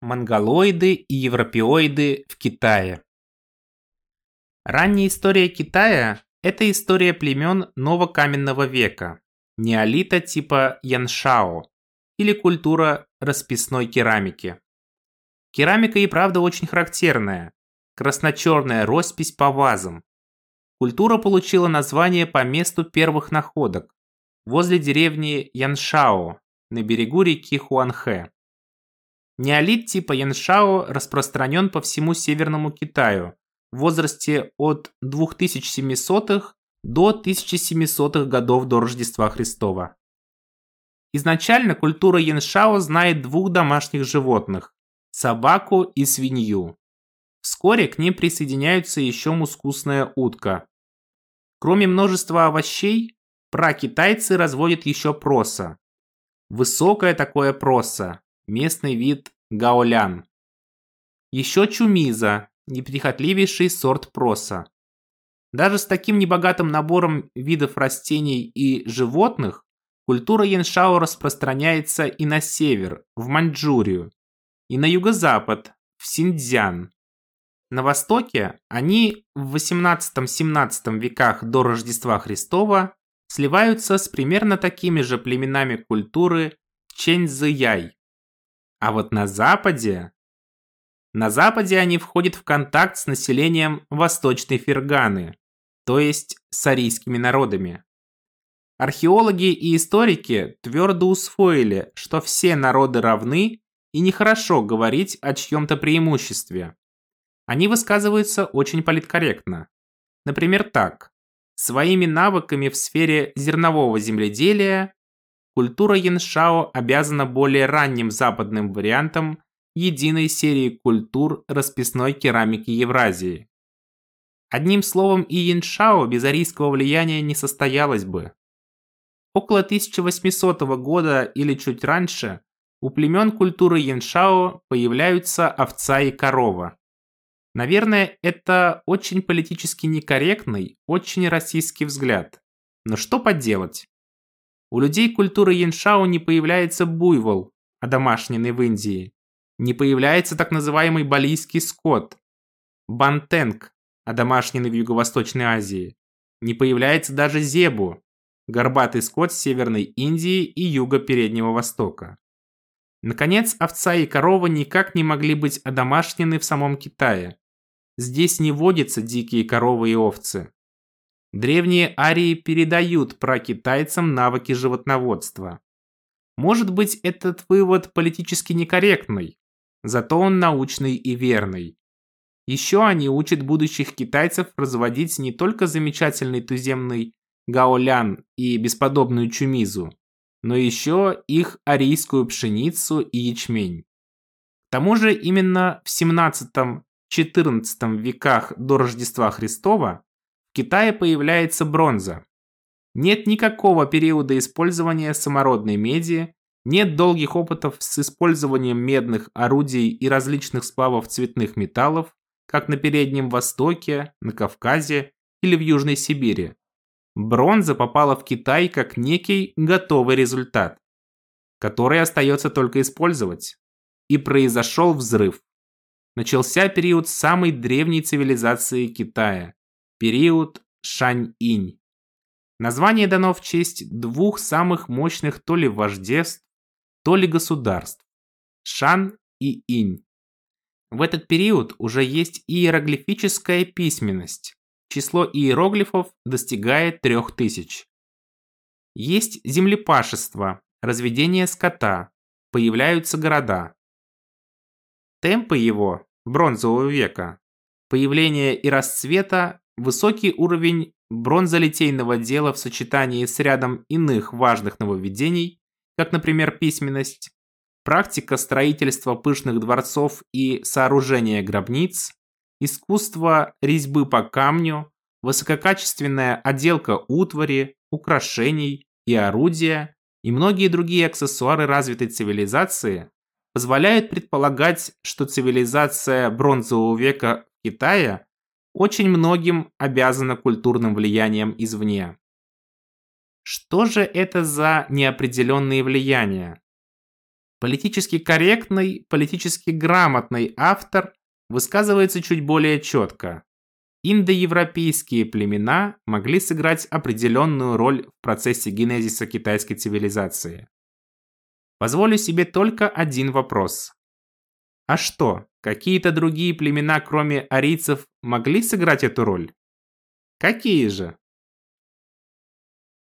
Монголоиды и европеоиды в Китае. Ранняя история Китая – это история племен новокаменного века, неолита типа Яншао или культура расписной керамики. Керамика и правда очень характерная, красно-черная роспись по вазам. Культура получила название по месту первых находок, возле деревни Яншао на берегу реки Хуанхэ. Неолит типа Яншао распространен по всему Северному Китаю в возрасте от 2700 до 1700 годов до Рождества Христова. Изначально культура Яншао знает двух домашних животных – собаку и свинью. Вскоре к ним присоединяются еще мускусная утка. Кроме множества овощей, пракитайцы разводят еще проса. Высокое такое проса, местный вид гаолян. Еще чумиза, неприхотливейший сорт проса. Даже с таким небогатым набором видов растений и животных культура яншао распространяется и на север, в Маньчжурию, и на юго-запад, в Синьцзян. На востоке они в 18-17 веках до Рождества Христова сливаются с примерно такими же племенами культуры Чэньцзэяй. А вот на Западе... На Западе они входят в контакт с населением Восточной Ферганы, то есть с арийскими народами. Археологи и историки твердо усвоили, что все народы равны и нехорошо говорить о чьем-то преимуществе. Они высказываются очень политкорректно. Например, так. Своими навыками в сфере зернового земледелия культура Яншао обязана более ранним западным вариантам единой серии культур расписной керамики Евразии. Одним словом, и Яншао без арийского влияния не состоялось бы. Около 1800 года или чуть раньше у племен культуры Яншао появляются овца и корова. Наверное, это очень политически некорректный, очень российский взгляд. Но что поделать? У людей культуры Яншао не появляется буйвол, одомашненный в Индии. Не появляется так называемый балийский скот, бантенг, одомашненный в Юго-Восточной Азии. Не появляется даже зебу, горбатый скот Северной Индии и Юга Переднего Востока. Наконец, овца и корова никак не могли быть одомашнены в самом Китае. Здесь не водятся дикие коровы и овцы. Древние арии передают пракитайцам навыки животноводства. Может быть, этот вывод политически некорректный, зато он научный и верный. Еще они учат будущих китайцев разводить не только замечательный туземный гаолян и бесподобную чумизу, но еще их арийскую пшеницу и ячмень. К тому же именно в 17-XIV веках до Рождества Христова Китае появляется бронза. Нет никакого периода использования самородной меди, нет долгих опытов с использованием медных орудий и различных сплавов цветных металлов, как на Переднем Востоке, на Кавказе или в Южной Сибири. Бронза попала в Китай как некий готовый результат, который остается только использовать. И произошел взрыв. Начался период самой древней цивилизации Китая период Шань-Инь. Название дано в честь двух самых мощных то ли вождеств, то ли государств – Шан и Инь. В этот период уже есть иероглифическая письменность. Число иероглифов достигает 3000. Есть землепашество, разведение скота, появляются города. Темпы его, бронзового века, появления и расцвета Высокий уровень бронзолитейного дела в сочетании с рядом иных важных нововведений, как, например, письменность, практика строительства пышных дворцов и сооружения гробниц, искусство резьбы по камню, высококачественная отделка утвари, украшений и орудия и многие другие аксессуары развитой цивилизации позволяют предполагать, что цивилизация бронзового века Китая очень многим обязана культурным влиянием извне. Что же это за неопределенные влияния? Политически корректный, политически грамотный автор высказывается чуть более четко. Индоевропейские племена могли сыграть определенную роль в процессе генезиса китайской цивилизации. Позволю себе только один вопрос. А что, какие-то другие племена, кроме арийцев, могли сыграть эту роль? Какие же?